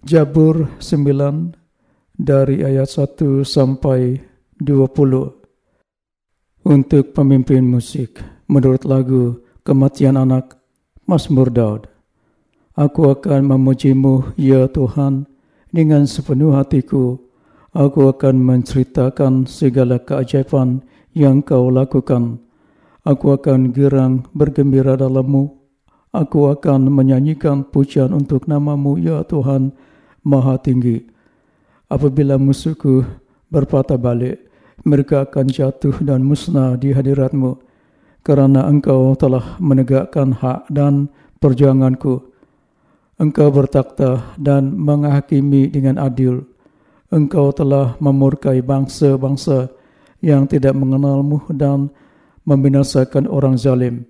Jabur 9 dari ayat 1 sampai 20 untuk pemimpin musik menurut lagu Kematian Anak Mazmur Daud. Aku akan memujimu ya Tuhan dengan sepenuh hatiku. Aku akan menceritakan segala keajaiban yang kau lakukan. Aku akan girang bergembira dalammu. Aku akan menyanyikan pujian untuk namamu ya Tuhan maha tinggi. Apabila musuhku berpatah balik, mereka akan jatuh dan musnah di hadiratmu kerana engkau telah menegakkan hak dan perjuanganku. Engkau bertakhta dan menghakimi dengan adil. Engkau telah memurkai bangsa-bangsa yang tidak mengenalmu dan membinasakan orang zalim.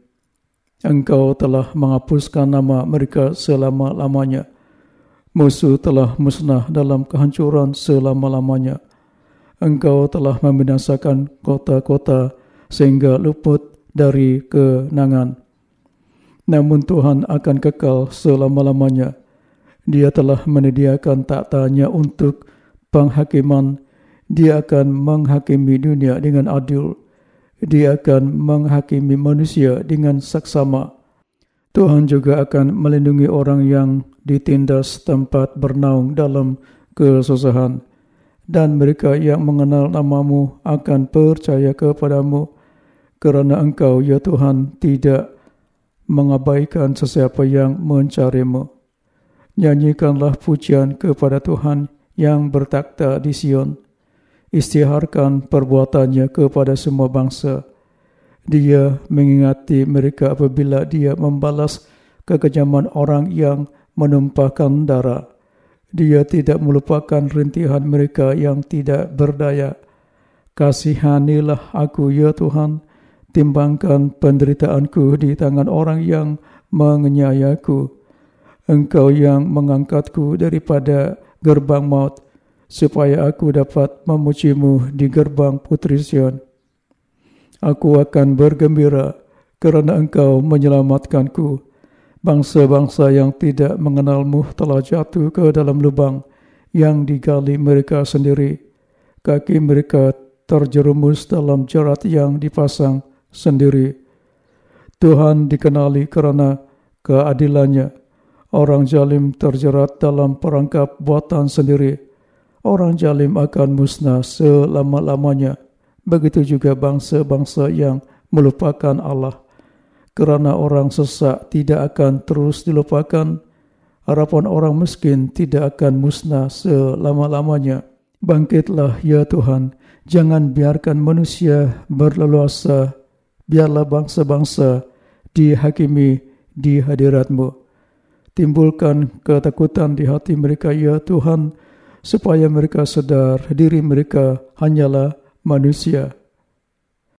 Engkau telah menghapuskan nama mereka selama-lamanya musuh telah musnah dalam kehancuran selama-lamanya. Engkau telah membinasakan kota-kota sehingga luput dari kenangan. Namun Tuhan akan kekal selama-lamanya. Dia telah menyediakan taktanya untuk penghakiman. Dia akan menghakimi dunia dengan adil. Dia akan menghakimi manusia dengan saksama. Tuhan juga akan melindungi orang yang ditindas tempat bernaung dalam kesusahan. Dan mereka yang mengenal namamu akan percaya kepadamu kerana engkau ya Tuhan tidak mengabaikan sesiapa yang mencarimu. Nyanyikanlah pujian kepada Tuhan yang bertakhta di Sion. Istiharkan perbuatannya kepada semua bangsa. Dia mengingati mereka apabila dia membalas kekejaman orang yang menumpahkan darah. Dia tidak melupakan rintihan mereka yang tidak berdaya. Kasihanilah aku, ya Tuhan. Timbangkan penderitaanku di tangan orang yang mengenyayaku. Engkau yang mengangkatku daripada gerbang maut, supaya aku dapat memujimu di gerbang putri Sion. Aku akan bergembira kerana engkau menyelamatkanku. Bangsa-bangsa yang tidak mengenalmu telah jatuh ke dalam lubang yang digali mereka sendiri. Kaki mereka terjerumus dalam jerat yang dipasang sendiri. Tuhan dikenali kerana keadilannya. Orang jalim terjerat dalam perangkap buatan sendiri. Orang jalim akan musnah selama-lamanya. Begitu juga bangsa-bangsa yang melupakan Allah kerana orang sesak tidak akan terus dilupakan, harapan orang miskin tidak akan musnah selama-lamanya. Bangkitlah ya Tuhan, jangan biarkan manusia berleluasa, biarlah bangsa-bangsa dihakimi di hadiratmu. Timbulkan ketakutan di hati mereka ya Tuhan, supaya mereka sedar diri mereka hanyalah manusia.